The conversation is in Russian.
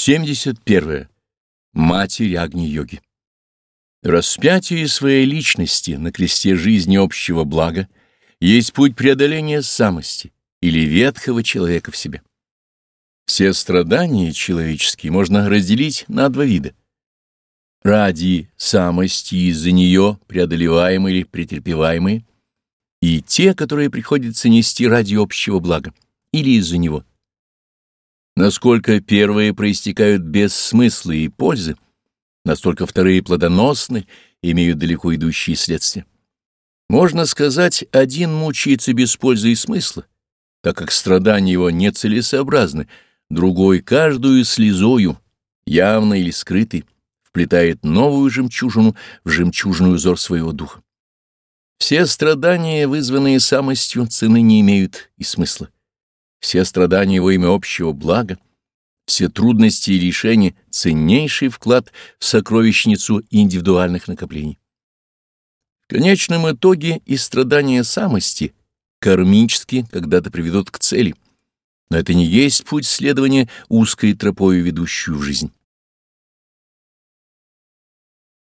71. Матерь Агни-йоги. Распятие своей личности на кресте жизни общего блага есть путь преодоления самости или ветхого человека в себе. Все страдания человеческие можно разделить на два вида. Ради самости из-за нее преодолеваемые или претерпеваемые, и те, которые приходится нести ради общего блага или из-за него. Насколько первые проистекают без смысла и пользы, настолько вторые плодоносны, имеют далеко идущие следствия. Можно сказать, один мучается без пользы и смысла, так как страдания его нецелесообразны, другой каждую слезою, явно или скрытой, вплетает новую жемчужину в жемчужный узор своего духа. Все страдания, вызванные самостью, цены не имеют и смысла все страдания во имя общего блага, все трудности и решения — ценнейший вклад в сокровищницу индивидуальных накоплений. В конечном итоге и страдания самости кармически когда-то приведут к цели, но это не есть путь следования узкой тропою, ведущую в жизнь.